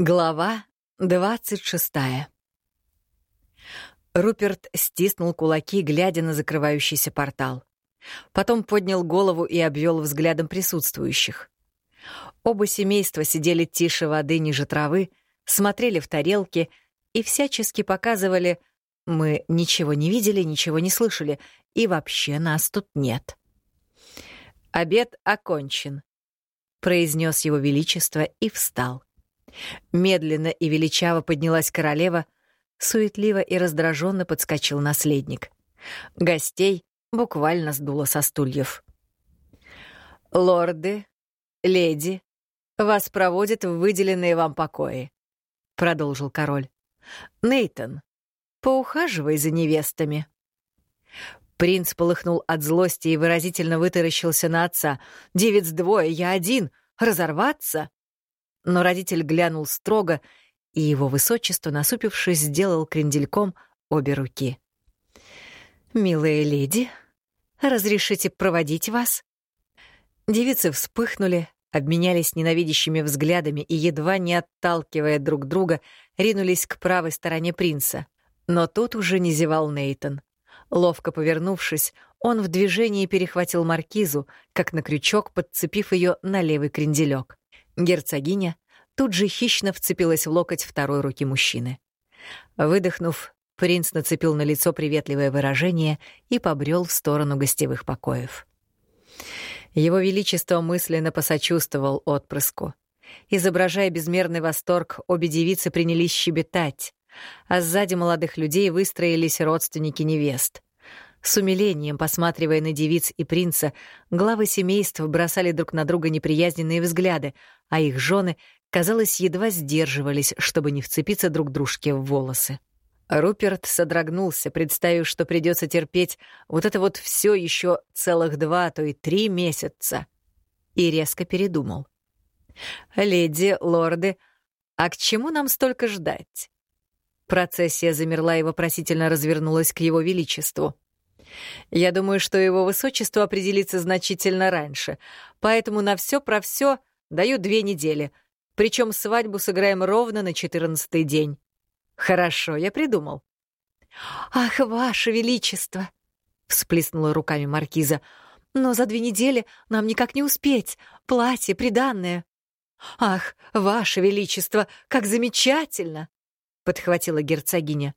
Глава двадцать шестая Руперт стиснул кулаки, глядя на закрывающийся портал. Потом поднял голову и обвел взглядом присутствующих. Оба семейства сидели тише воды ниже травы, смотрели в тарелки и всячески показывали «мы ничего не видели, ничего не слышали, и вообще нас тут нет». «Обед окончен», — произнес его величество и встал. Медленно и величаво поднялась королева, суетливо и раздраженно подскочил наследник. Гостей буквально сдуло со стульев. «Лорды, леди, вас проводят в выделенные вам покои», — продолжил король. Нейтон, поухаживай за невестами». Принц полыхнул от злости и выразительно вытаращился на отца. «Девиц двое, я один. Разорваться?» Но родитель глянул строго, и его высочество, насупившись, сделал крендельком обе руки. «Милые леди, разрешите проводить вас?» Девицы вспыхнули, обменялись ненавидящими взглядами и, едва не отталкивая друг друга, ринулись к правой стороне принца. Но тут уже не зевал Нейтон. Ловко повернувшись, он в движении перехватил маркизу, как на крючок, подцепив ее на левый кренделек. Герцогиня тут же хищно вцепилась в локоть второй руки мужчины. Выдохнув, принц нацепил на лицо приветливое выражение и побрел в сторону гостевых покоев. Его Величество мысленно посочувствовал отпрыску. Изображая безмерный восторг, обе девицы принялись щебетать, а сзади молодых людей выстроились родственники невест — с умилением, посматривая на девиц и принца, главы семейств бросали друг на друга неприязненные взгляды, а их жены, казалось, едва сдерживались, чтобы не вцепиться друг дружке в волосы. Руперт содрогнулся, представив, что придется терпеть вот это вот все еще целых два, а то и три месяца. И резко передумал. «Леди, лорды, а к чему нам столько ждать?» Процессия замерла и вопросительно развернулась к его величеству. Я думаю, что его высочество определится значительно раньше, поэтому на все про все даю две недели, причем свадьбу сыграем ровно на четырнадцатый день. Хорошо, я придумал. Ах, ваше величество! всплеснула руками маркиза. Но за две недели нам никак не успеть. Платье приданное. Ах, ваше величество, как замечательно! подхватила герцогиня.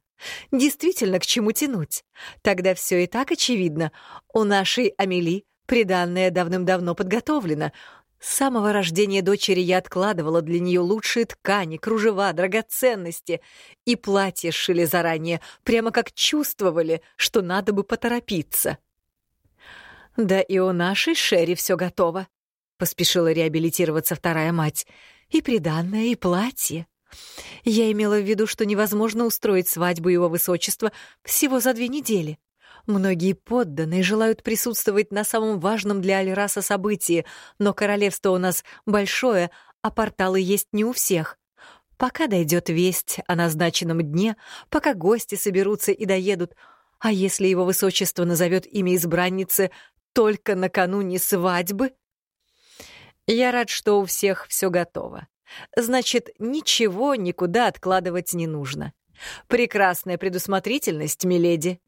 Действительно, к чему тянуть? Тогда все и так очевидно. У нашей Амели приданное давным-давно подготовлено. С самого рождения дочери я откладывала для нее лучшие ткани, кружева, драгоценности. И платье сшили заранее, прямо как чувствовали, что надо бы поторопиться. «Да и у нашей Шерри все готово», — поспешила реабилитироваться вторая мать. «И приданное, и платье». Я имела в виду, что невозможно устроить свадьбу его высочества всего за две недели. Многие подданные желают присутствовать на самом важном для Альраса событии, но королевство у нас большое, а порталы есть не у всех. Пока дойдет весть о назначенном дне, пока гости соберутся и доедут, а если его высочество назовет имя избранницы только накануне свадьбы? Я рад, что у всех все готово. Значит, ничего никуда откладывать не нужно. Прекрасная предусмотрительность, миледи.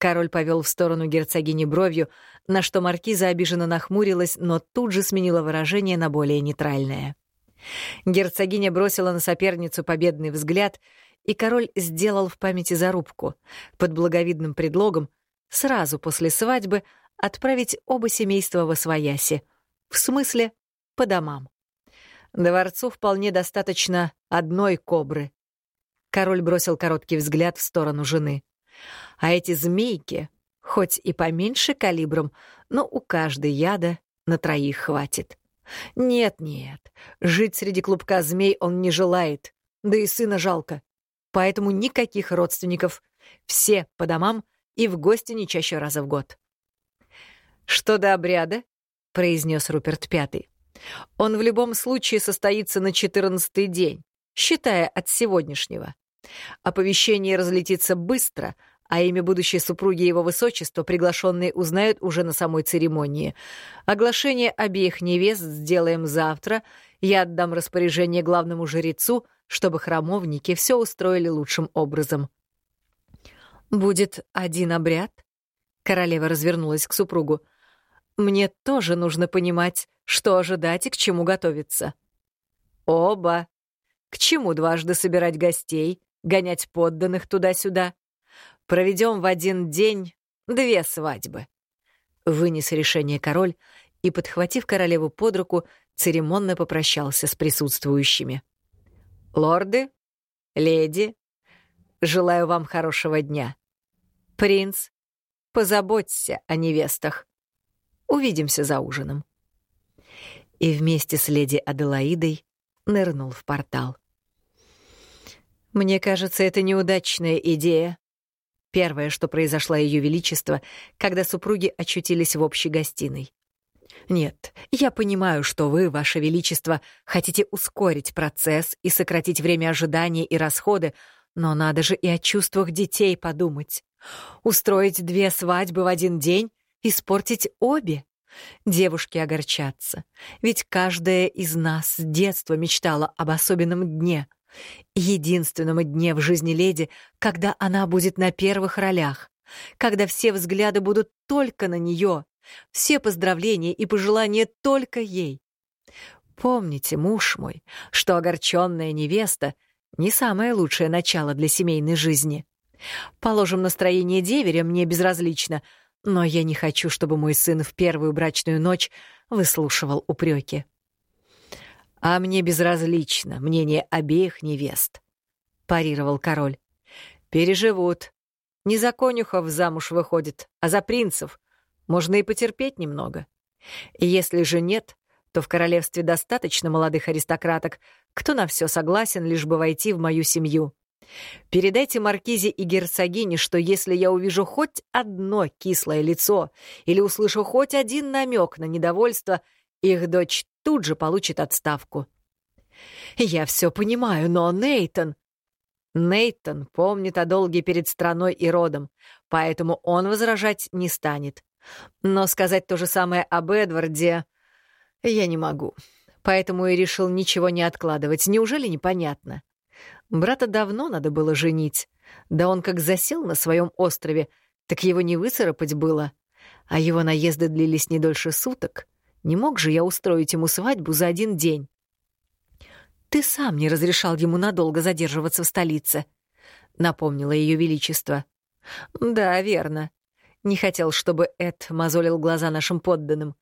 Король повел в сторону герцогини бровью, на что маркиза обиженно нахмурилась, но тут же сменила выражение на более нейтральное. Герцогиня бросила на соперницу победный взгляд, и король сделал в памяти зарубку под благовидным предлогом сразу после свадьбы отправить оба семейства во свояси, в смысле, по домам. Дворцу вполне достаточно одной кобры. Король бросил короткий взгляд в сторону жены. А эти змейки, хоть и поменьше калибром, но у каждой яда на троих хватит. Нет-нет, жить среди клубка змей он не желает, да и сына жалко. Поэтому никаких родственников. Все по домам и в гости не чаще раза в год. «Что до обряда?» — произнес Руперт Пятый. Он в любом случае состоится на четырнадцатый день, считая от сегодняшнего. Оповещение разлетится быстро, а имя будущей супруги его высочества приглашенные узнают уже на самой церемонии. Оглашение обеих невест сделаем завтра Я отдам распоряжение главному жрецу, чтобы храмовники все устроили лучшим образом. «Будет один обряд?» Королева развернулась к супругу. «Мне тоже нужно понимать, что ожидать и к чему готовиться». «Оба. К чему дважды собирать гостей, гонять подданных туда-сюда? Проведем в один день две свадьбы». Вынес решение король и, подхватив королеву под руку, церемонно попрощался с присутствующими. «Лорды, леди, желаю вам хорошего дня. Принц, позаботься о невестах. Увидимся за ужином». И вместе с леди Аделаидой нырнул в портал. «Мне кажется, это неудачная идея», Первое, что произошло Ее Величество, когда супруги очутились в общей гостиной. Нет, я понимаю, что вы, Ваше Величество, хотите ускорить процесс и сократить время ожидания и расходы, но надо же и о чувствах детей подумать. Устроить две свадьбы в один день, испортить обе. Девушки огорчатся, ведь каждая из нас с детства мечтала об особенном дне, единственном дне в жизни леди, когда она будет на первых ролях, когда все взгляды будут только на нее, все поздравления и пожелания только ей. Помните, муж мой, что огорченная невеста — не самое лучшее начало для семейной жизни. Положим, настроение деверя мне безразлично, но я не хочу, чтобы мой сын в первую брачную ночь выслушивал упреки. А мне безразлично мнение обеих невест, парировал король. Переживут. Не за конюхов замуж выходит, а за принцев. Можно и потерпеть немного. И если же нет, то в королевстве достаточно молодых аристократок, кто на все согласен, лишь бы войти в мою семью. Передайте маркизе и герцогине, что если я увижу хоть одно кислое лицо или услышу хоть один намек на недовольство, их дочь тут же получит отставку. Я все понимаю, но Нейтон... Нейтон помнит о долге перед страной и родом, поэтому он возражать не станет. Но сказать то же самое об Эдварде я не могу. Поэтому и решил ничего не откладывать. Неужели непонятно? Брата давно надо было женить. Да он как засел на своем острове, так его не выцарапать было. А его наезды длились не дольше суток. Не мог же я устроить ему свадьбу за один день. «Ты сам не разрешал ему надолго задерживаться в столице», — напомнило Ее Величество. «Да, верно. Не хотел, чтобы Эд мозолил глаза нашим подданным.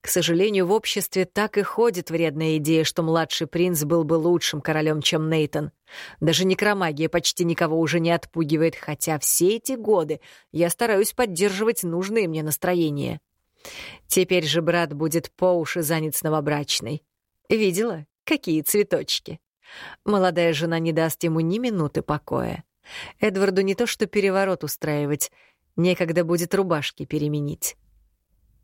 К сожалению, в обществе так и ходит вредная идея, что младший принц был бы лучшим королем, чем Нейтон. Даже некромагия почти никого уже не отпугивает, хотя все эти годы я стараюсь поддерживать нужное мне настроение. Теперь же брат будет по уши занят с новобрачной. Видела, какие цветочки? Молодая жена не даст ему ни минуты покоя. Эдварду не то что переворот устраивать, Некогда будет рубашки переменить.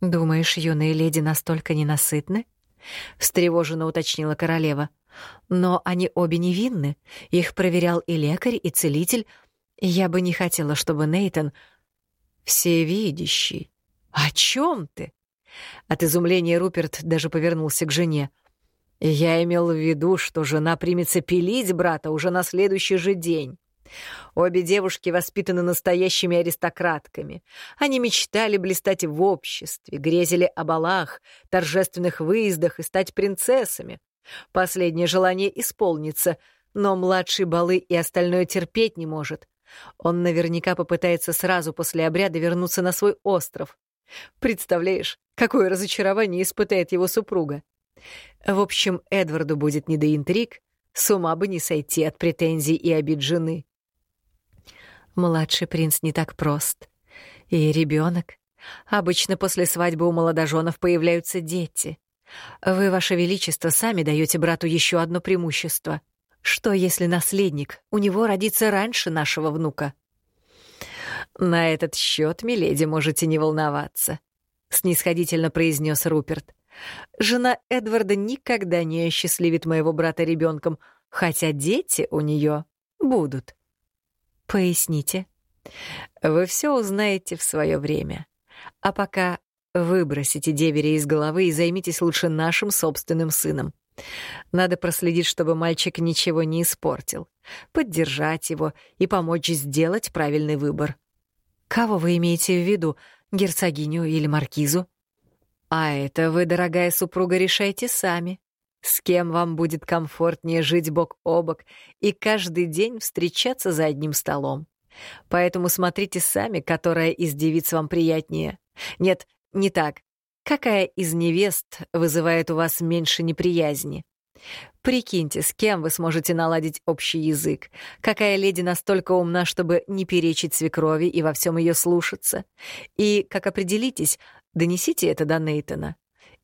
«Думаешь, юные леди настолько ненасытны?» — встревоженно уточнила королева. «Но они обе невинны. Их проверял и лекарь, и целитель. Я бы не хотела, чтобы Нейтон...» «Всевидящий. О чем ты?» От изумления Руперт даже повернулся к жене. «Я имел в виду, что жена примется пилить брата уже на следующий же день. Обе девушки воспитаны настоящими аристократками. Они мечтали блистать в обществе, грезили о балах, торжественных выездах и стать принцессами. Последнее желание исполнится, но младший балы и остальное терпеть не может. Он наверняка попытается сразу после обряда вернуться на свой остров. Представляешь, какое разочарование испытает его супруга. В общем, Эдварду будет не до интриг, с ума бы не сойти от претензий и обид жены. Младший принц не так прост. И ребенок. Обычно после свадьбы у молодоженов появляются дети. Вы, Ваше Величество, сами даете брату еще одно преимущество. Что, если наследник у него родится раньше нашего внука? На этот счет, миледи, можете не волноваться, снисходительно произнес Руперт. Жена Эдварда никогда не осчастливит моего брата ребенком, хотя дети у нее будут. Поясните. Вы все узнаете в свое время. А пока выбросите деверя из головы и займитесь лучше нашим собственным сыном. Надо проследить, чтобы мальчик ничего не испортил, поддержать его и помочь сделать правильный выбор. Кого вы имеете в виду, герцогиню или маркизу? А это вы, дорогая супруга, решайте сами. С кем вам будет комфортнее жить бок о бок и каждый день встречаться за одним столом. Поэтому смотрите сами, которая из девиц вам приятнее. Нет, не так. Какая из невест вызывает у вас меньше неприязни? Прикиньте, с кем вы сможете наладить общий язык. Какая леди настолько умна, чтобы не перечить свекрови и во всем ее слушаться. И, как определитесь, донесите это до Нейтона.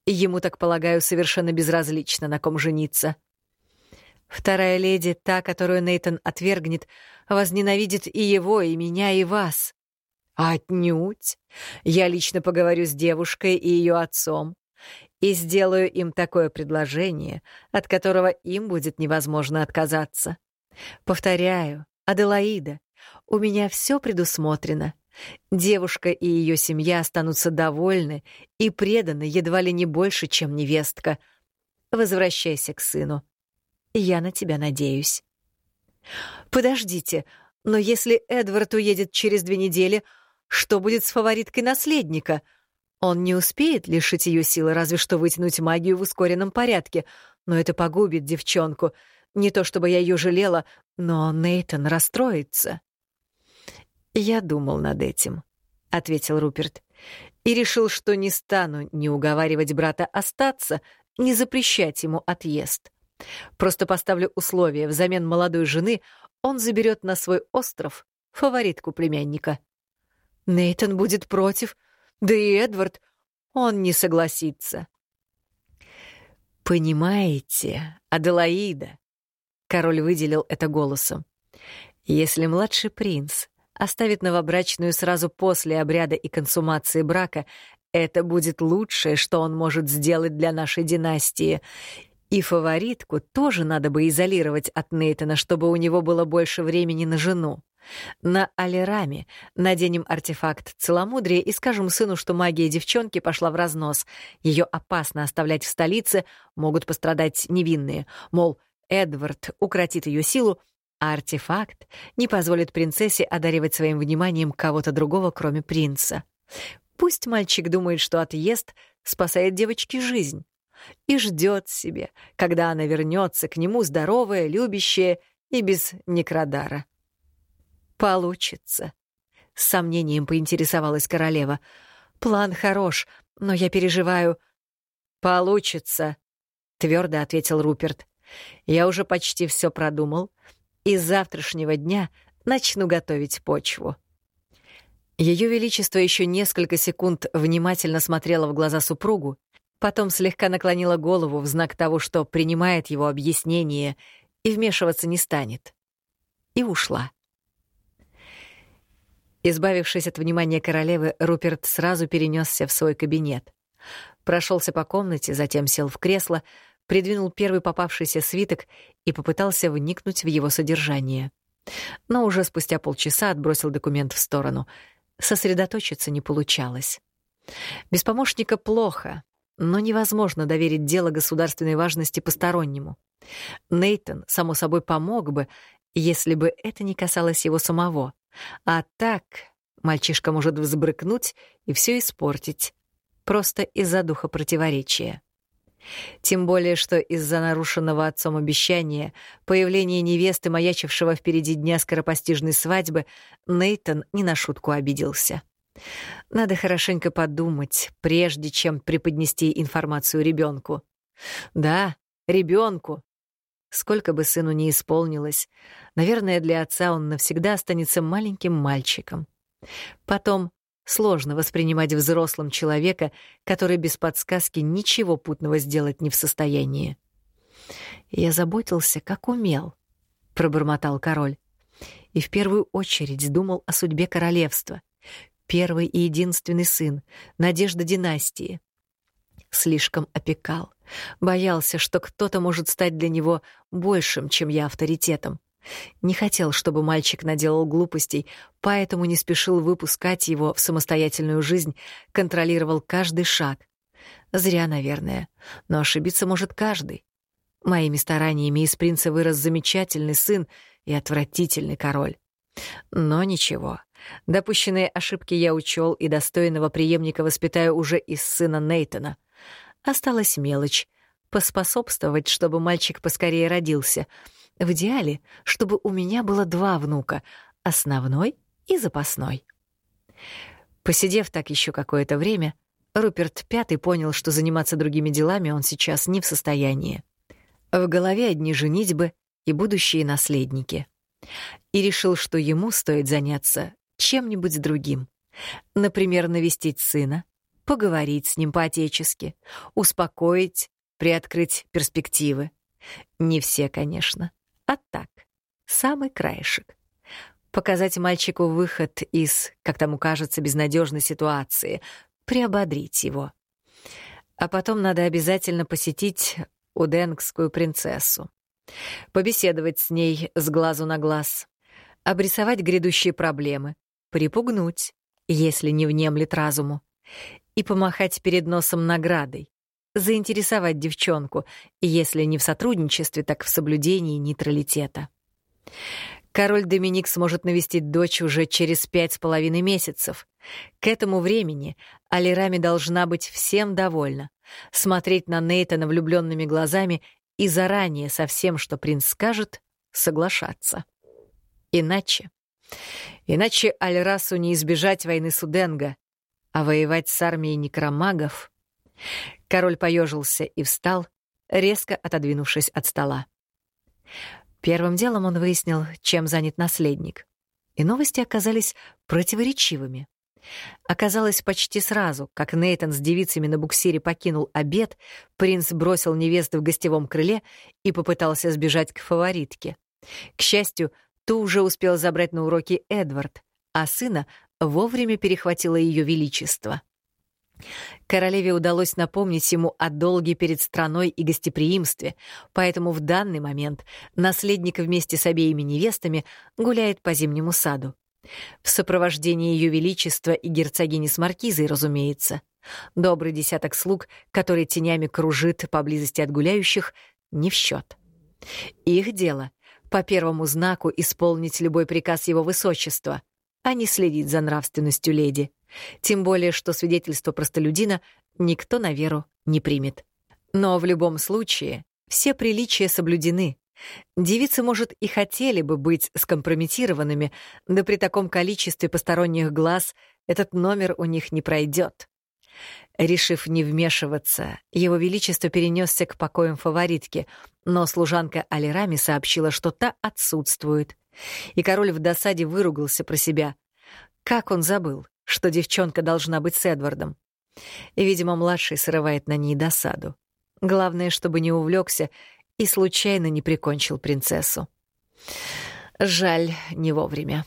Ему, так полагаю, совершенно безразлично, на ком жениться. Вторая леди, та, которую Нейтон отвергнет, возненавидит и его, и меня, и вас. Отнюдь. Я лично поговорю с девушкой и ее отцом и сделаю им такое предложение, от которого им будет невозможно отказаться. Повторяю, Аделаида, у меня все предусмотрено. Девушка и ее семья останутся довольны и преданы едва ли не больше, чем невестка. Возвращайся к сыну. Я на тебя надеюсь. Подождите, но если Эдвард уедет через две недели, что будет с фавориткой наследника? Он не успеет лишить ее силы, разве что вытянуть магию в ускоренном порядке, но это погубит девчонку. Не то чтобы я ее жалела, но Нейтон расстроится. «Я думал над этим», — ответил Руперт, «и решил, что не стану ни уговаривать брата остаться, ни запрещать ему отъезд. Просто поставлю условие, взамен молодой жены он заберет на свой остров фаворитку племянника. Нейтон будет против, да и Эдвард, он не согласится. «Понимаете, Аделаида», — король выделил это голосом, «если младший принц оставит новобрачную сразу после обряда и консумации брака, это будет лучшее, что он может сделать для нашей династии, и фаворитку тоже надо бы изолировать от Нейтана, чтобы у него было больше времени на жену. На Алираме наденем артефакт целомудрия и скажем сыну, что магия девчонки пошла в разнос. Ее опасно оставлять в столице, могут пострадать невинные. Мол, Эдвард укротит ее силу, а артефакт не позволит принцессе одаривать своим вниманием кого-то другого, кроме принца. Пусть мальчик думает, что отъезд спасает девочке жизнь и ждет себе, когда она вернется к нему здоровая, любящая и без некродара. «Получится», — с сомнением поинтересовалась королева. «План хорош, но я переживаю...» «Получится», — твердо ответил Руперт. «Я уже почти все продумал, и с завтрашнего дня начну готовить почву». Ее Величество еще несколько секунд внимательно смотрела в глаза супругу, Потом слегка наклонила голову в знак того, что принимает его объяснение и вмешиваться не станет. И ушла. Избавившись от внимания королевы, Руперт сразу перенесся в свой кабинет. Прошелся по комнате, затем сел в кресло, придвинул первый попавшийся свиток и попытался вникнуть в его содержание. Но уже спустя полчаса отбросил документ в сторону. Сосредоточиться не получалось. Без помощника плохо, но невозможно доверить дело государственной важности постороннему. Нейтон, само собой, помог бы, если бы это не касалось его самого. А так мальчишка может взбрыкнуть и все испортить. Просто из-за духа противоречия. Тем более, что из-за нарушенного отцом обещания, появления невесты, маячившего впереди дня скоропостижной свадьбы, Нейтон не на шутку обиделся. Надо хорошенько подумать, прежде чем преподнести информацию ребенку. Да, ребенку. Сколько бы сыну ни исполнилось, наверное, для отца он навсегда останется маленьким мальчиком. Потом сложно воспринимать взрослым человека, который без подсказки ничего путного сделать не в состоянии. «Я заботился, как умел», — пробормотал король. «И в первую очередь думал о судьбе королевства первый и единственный сын, надежда династии. Слишком опекал, боялся, что кто-то может стать для него большим, чем я авторитетом. Не хотел, чтобы мальчик наделал глупостей, поэтому не спешил выпускать его в самостоятельную жизнь, контролировал каждый шаг. Зря, наверное, но ошибиться может каждый. Моими стараниями из принца вырос замечательный сын и отвратительный король. Но ничего. Допущенные ошибки я учел и достойного преемника воспитаю уже из сына Нейтона. Осталась мелочь — поспособствовать, чтобы мальчик поскорее родился. В идеале, чтобы у меня было два внука — основной и запасной. Посидев так еще какое-то время, Руперт Пятый понял, что заниматься другими делами он сейчас не в состоянии. В голове одни женитьбы и будущие наследники. И решил, что ему стоит заняться чем-нибудь другим. Например, навестить сына, поговорить с ним по-отечески, успокоить, приоткрыть перспективы. Не все, конечно, а так, самый краешек показать мальчику выход из, как тому кажется, безнадежной ситуации, приободрить его. А потом надо обязательно посетить уденгскую принцессу, побеседовать с ней с глазу на глаз, обрисовать грядущие проблемы, припугнуть, если не внемлет разуму, и помахать перед носом наградой, заинтересовать девчонку, если не в сотрудничестве, так в соблюдении нейтралитета. Король Доминик сможет навестить дочь уже через пять с половиной месяцев. К этому времени Алирами должна быть всем довольна, смотреть на Нейтана влюбленными глазами и заранее со всем, что принц скажет, соглашаться. Иначе... Иначе Альрасу не избежать войны с Уденго, а воевать с армией некромагов... Король поежился и встал, резко отодвинувшись от стола. Первым делом он выяснил, чем занят наследник. И новости оказались противоречивыми. Оказалось почти сразу, как Нейтан с девицами на буксире покинул обед, принц бросил невесту в гостевом крыле и попытался сбежать к фаворитке. К счастью, ту уже успел забрать на уроки Эдвард, а сына вовремя перехватило ее величество. Королеве удалось напомнить ему о долге перед страной и гостеприимстве, поэтому в данный момент наследник вместе с обеими невестами гуляет по зимнему саду. В сопровождении Ее Величества и герцогини с Маркизой, разумеется. Добрый десяток слуг, который тенями кружит поблизости от гуляющих, не в счет. Их дело — по первому знаку исполнить любой приказ Его Высочества, а не следить за нравственностью леди. Тем более, что свидетельство простолюдина никто на веру не примет. Но в любом случае все приличия соблюдены. Девицы, может, и хотели бы быть скомпрометированными, да при таком количестве посторонних глаз этот номер у них не пройдет. Решив не вмешиваться, его величество перенесся к покоям фаворитки, но служанка Алирами сообщила, что та отсутствует. И король в досаде выругался про себя. Как он забыл? что девчонка должна быть с Эдвардом. И, видимо, младший срывает на ней досаду. Главное, чтобы не увлекся и случайно не прикончил принцессу. Жаль, не вовремя.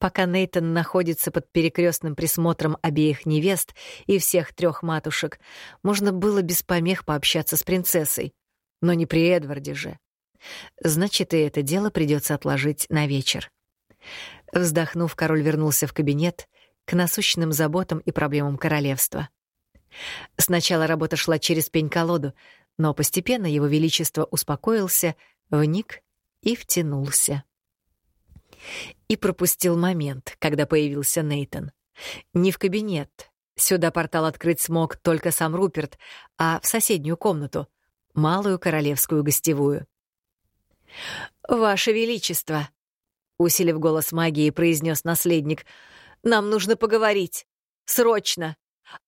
Пока Нейтон находится под перекрестным присмотром обеих невест и всех трех матушек, можно было без помех пообщаться с принцессой. Но не при Эдварде же. Значит, и это дело придется отложить на вечер. Вздохнув, король вернулся в кабинет к насущным заботам и проблемам королевства. Сначала работа шла через пень-колоду, но постепенно его величество успокоился, вник и втянулся. И пропустил момент, когда появился Нейтон. Не в кабинет. Сюда портал открыть смог только сам Руперт, а в соседнюю комнату, малую королевскую гостевую. «Ваше Величество!» — усилив голос магии, произнес наследник — нам нужно поговорить. Срочно.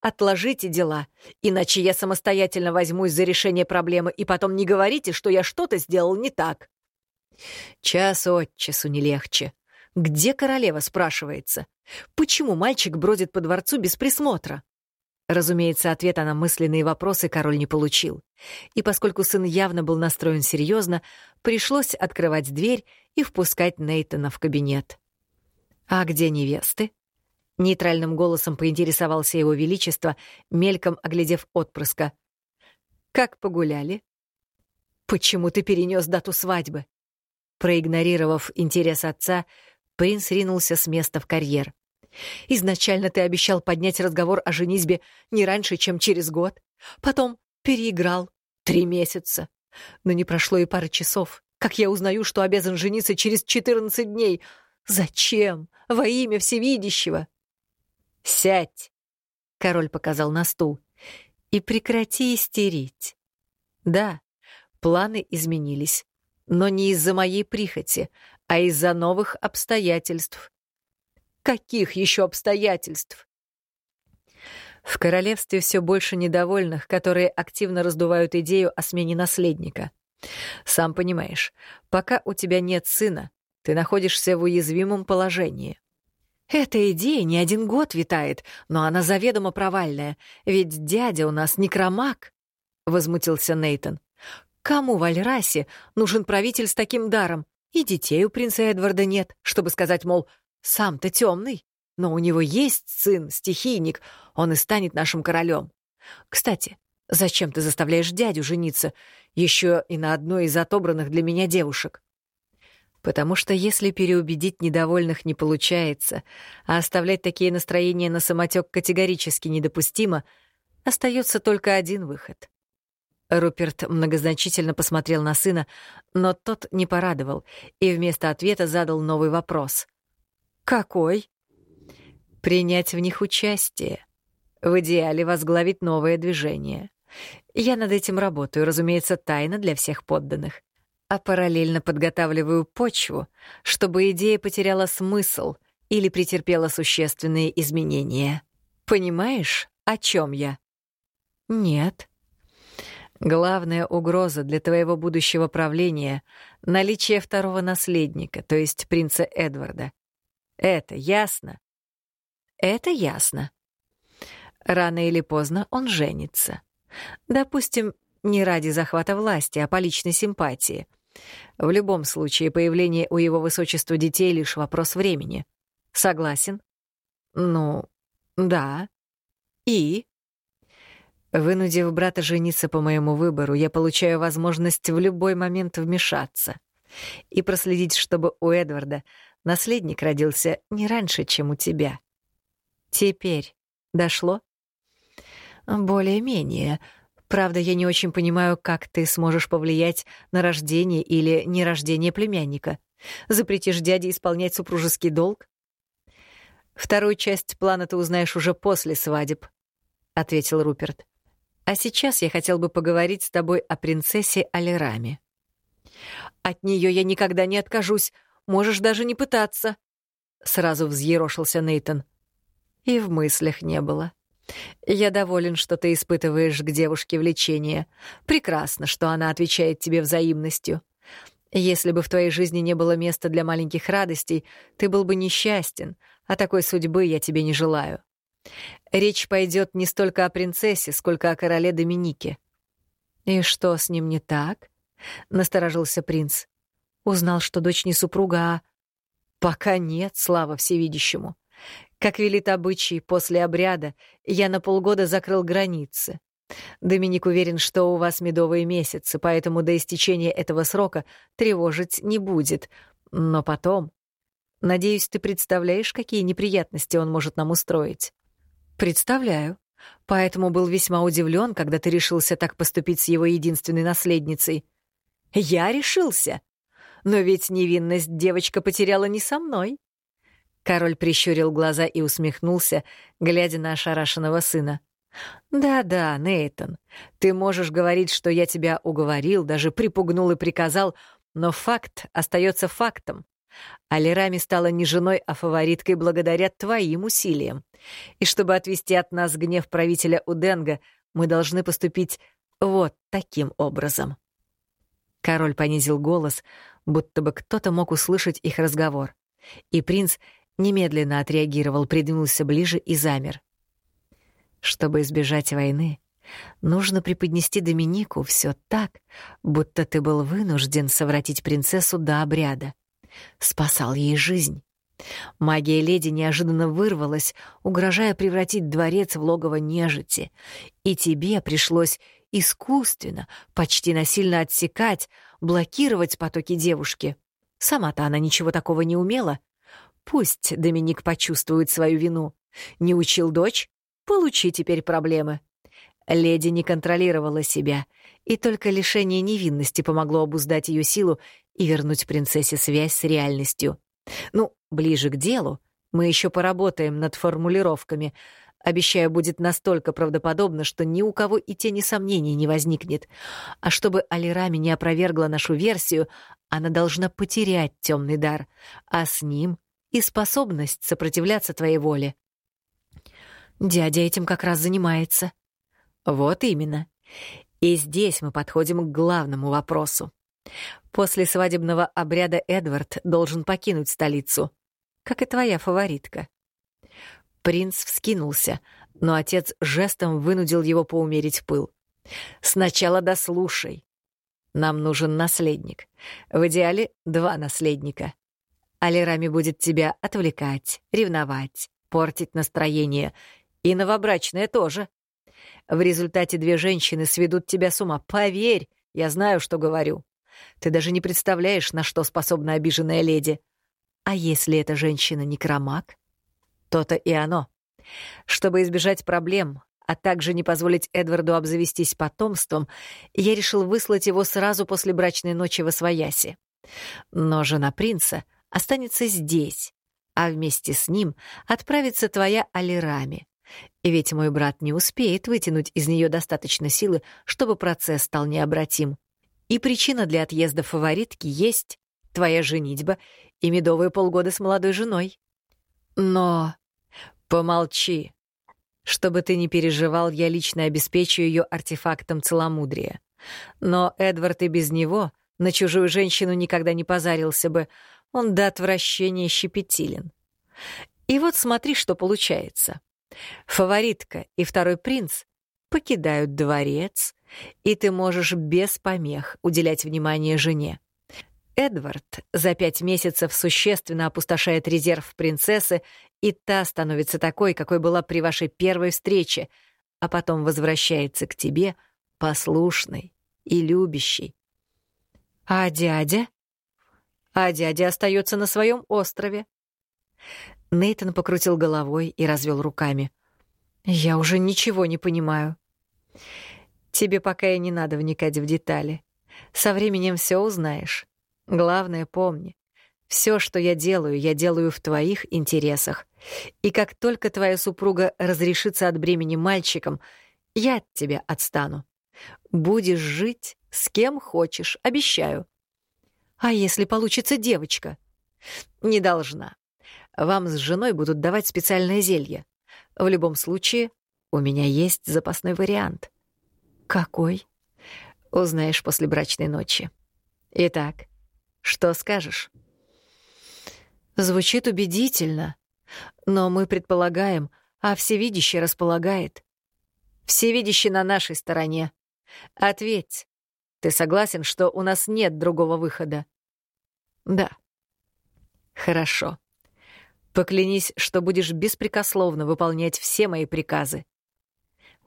Отложите дела, иначе я самостоятельно возьмусь за решение проблемы, и потом не говорите, что я что-то сделал не так. Час от часу не легче. Где королева, спрашивается? Почему мальчик бродит по дворцу без присмотра? Разумеется, ответа на мысленные вопросы король не получил. И поскольку сын явно был настроен серьезно, пришлось открывать дверь и впускать Нейтана в кабинет. «А где невесты?» Нейтральным голосом поинтересовался его величество, мельком оглядев отпрыска. «Как погуляли?» «Почему ты перенес дату свадьбы?» Проигнорировав интерес отца, принц ринулся с места в карьер. «Изначально ты обещал поднять разговор о женитьбе не раньше, чем через год. Потом переиграл. Три месяца. Но не прошло и пары часов, как я узнаю, что обязан жениться через 14 дней. Зачем? Во имя всевидящего. «Сядь!» — король показал на стул. «И прекрати истерить. Да, планы изменились, но не из-за моей прихоти, а из-за новых обстоятельств. Каких еще обстоятельств? В королевстве все больше недовольных, которые активно раздувают идею о смене наследника. Сам понимаешь, пока у тебя нет сына, ты находишься в уязвимом положении. Эта идея не один год витает, но она заведомо провальная, ведь дядя у нас некромаг, — возмутился Нейтон. Кому в Альрасе нужен правитель с таким даром? И детей у принца Эдварда нет, чтобы сказать, мол, сам-то темный. Но у него есть сын, стихийник, он и станет нашим королем. Кстати, зачем ты заставляешь дядю жениться, еще и на одной из отобранных для меня девушек? Потому что если переубедить недовольных не получается, а оставлять такие настроения на самотек категорически недопустимо, остается только один выход. Руперт многозначительно посмотрел на сына, но тот не порадовал и вместо ответа задал новый вопрос. «Какой?» «Принять в них участие. В идеале возглавить новое движение. Я над этим работаю, разумеется, тайно для всех подданных. А параллельно подготавливаю почву, чтобы идея потеряла смысл или претерпела существенные изменения. Понимаешь, о чем я?» «Нет», Главная угроза для твоего будущего правления — наличие второго наследника, то есть принца Эдварда. Это ясно? Это ясно. Рано или поздно он женится. Допустим, не ради захвата власти, а по личной симпатии. В любом случае, появление у его высочества детей — лишь вопрос времени. Согласен? Ну, да. И? Вынудив брата жениться по моему выбору, я получаю возможность в любой момент вмешаться и проследить, чтобы у Эдварда наследник родился не раньше, чем у тебя. Теперь дошло? Более-менее. Правда, я не очень понимаю, как ты сможешь повлиять на рождение или нерождение племянника. Запретишь дяде исполнять супружеский долг? Вторую часть плана ты узнаешь уже после свадеб, — ответил Руперт. А сейчас я хотел бы поговорить с тобой о принцессе Алираме. От нее я никогда не откажусь, можешь даже не пытаться. Сразу взъерошился Нейтон. И в мыслях не было. Я доволен, что ты испытываешь к девушке влечение. Прекрасно, что она отвечает тебе взаимностью. Если бы в твоей жизни не было места для маленьких радостей, ты был бы несчастен, а такой судьбы я тебе не желаю. Речь пойдет не столько о принцессе, сколько о короле Доминике. «И что с ним не так?» — насторожился принц. Узнал, что дочь не супруга, а... «Пока нет, слава всевидящему. Как велит обычай, после обряда я на полгода закрыл границы. Доминик уверен, что у вас медовые месяцы, поэтому до истечения этого срока тревожить не будет. Но потом... Надеюсь, ты представляешь, какие неприятности он может нам устроить?» «Представляю. Поэтому был весьма удивлен, когда ты решился так поступить с его единственной наследницей». «Я решился? Но ведь невинность девочка потеряла не со мной». Король прищурил глаза и усмехнулся, глядя на ошарашенного сына. «Да-да, Нейтон, ты можешь говорить, что я тебя уговорил, даже припугнул и приказал, но факт остается фактом. Алирами стала не женой, а фавориткой благодаря твоим усилиям. И чтобы отвести от нас гнев правителя Уденга, мы должны поступить вот таким образом. Король понизил голос, будто бы кто-то мог услышать их разговор. И принц немедленно отреагировал, придвинулся ближе и замер. Чтобы избежать войны, нужно преподнести Доминику все так, будто ты был вынужден совратить принцессу до обряда спасал ей жизнь. Магия леди неожиданно вырвалась, угрожая превратить дворец в логово нежити, и тебе пришлось искусственно, почти насильно отсекать, блокировать потоки девушки. Сама-то она ничего такого не умела. Пусть Доминик почувствует свою вину. Не учил дочь? Получи теперь проблемы. Леди не контролировала себя, и только лишение невинности помогло обуздать ее силу и вернуть принцессе связь с реальностью. Ну, ближе к делу, мы еще поработаем над формулировками. Обещаю, будет настолько правдоподобно, что ни у кого и тени сомнений не возникнет. А чтобы Алирами не опровергла нашу версию, она должна потерять темный дар, а с ним и способность сопротивляться твоей воле. Дядя этим как раз занимается. Вот именно. И здесь мы подходим к главному вопросу. После свадебного обряда Эдвард должен покинуть столицу, как и твоя фаворитка. Принц вскинулся, но отец жестом вынудил его поумерить пыл. «Сначала дослушай. Нам нужен наследник. В идеале два наследника. Алирами будет тебя отвлекать, ревновать, портить настроение. И новобрачная тоже. В результате две женщины сведут тебя с ума. Поверь, я знаю, что говорю. Ты даже не представляешь, на что способна обиженная леди. А если эта женщина некромаг? То-то и оно. Чтобы избежать проблем, а также не позволить Эдварду обзавестись потомством, я решил выслать его сразу после брачной ночи в Освояси. Но жена принца останется здесь, а вместе с ним отправится твоя Алирами. И ведь мой брат не успеет вытянуть из нее достаточно силы, чтобы процесс стал необратим. И причина для отъезда фаворитки есть твоя женитьба и медовые полгода с молодой женой. Но... Помолчи. Чтобы ты не переживал, я лично обеспечу ее артефактом целомудрия. Но Эдвард и без него на чужую женщину никогда не позарился бы. Он до отвращения щепетилен. И вот смотри, что получается. Фаворитка и второй принц покидают дворец, и ты можешь без помех уделять внимание жене. Эдвард за пять месяцев существенно опустошает резерв принцессы, и та становится такой, какой была при вашей первой встрече, а потом возвращается к тебе послушной и любящей. А дядя? А дядя остается на своем острове. Нейтон покрутил головой и развел руками. Я уже ничего не понимаю. Тебе пока и не надо вникать в детали. Со временем все узнаешь. Главное, помни, все, что я делаю, я делаю в твоих интересах. И как только твоя супруга разрешится от бремени мальчиком, я от тебя отстану. Будешь жить с кем хочешь, обещаю. А если получится девочка? Не должна. Вам с женой будут давать специальное зелье. В любом случае, у меня есть запасной вариант. Какой? Узнаешь после брачной ночи. Итак, что скажешь? Звучит убедительно, но мы предполагаем, а всевидящий располагает. Всевидящий на нашей стороне. Ответь, ты согласен, что у нас нет другого выхода? Да. Хорошо. Поклянись, что будешь беспрекословно выполнять все мои приказы.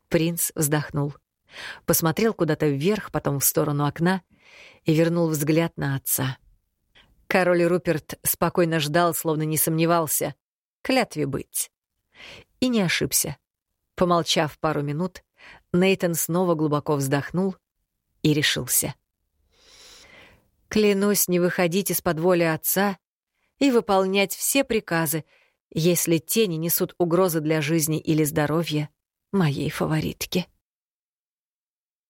Принц вздохнул. Посмотрел куда-то вверх, потом в сторону окна и вернул взгляд на отца. Король Руперт спокойно ждал, словно не сомневался. Клятве быть. И не ошибся. Помолчав пару минут, Нейтон снова глубоко вздохнул и решился. «Клянусь не выходить из-под воли отца и выполнять все приказы, если те не несут угрозы для жизни или здоровья моей фаворитки».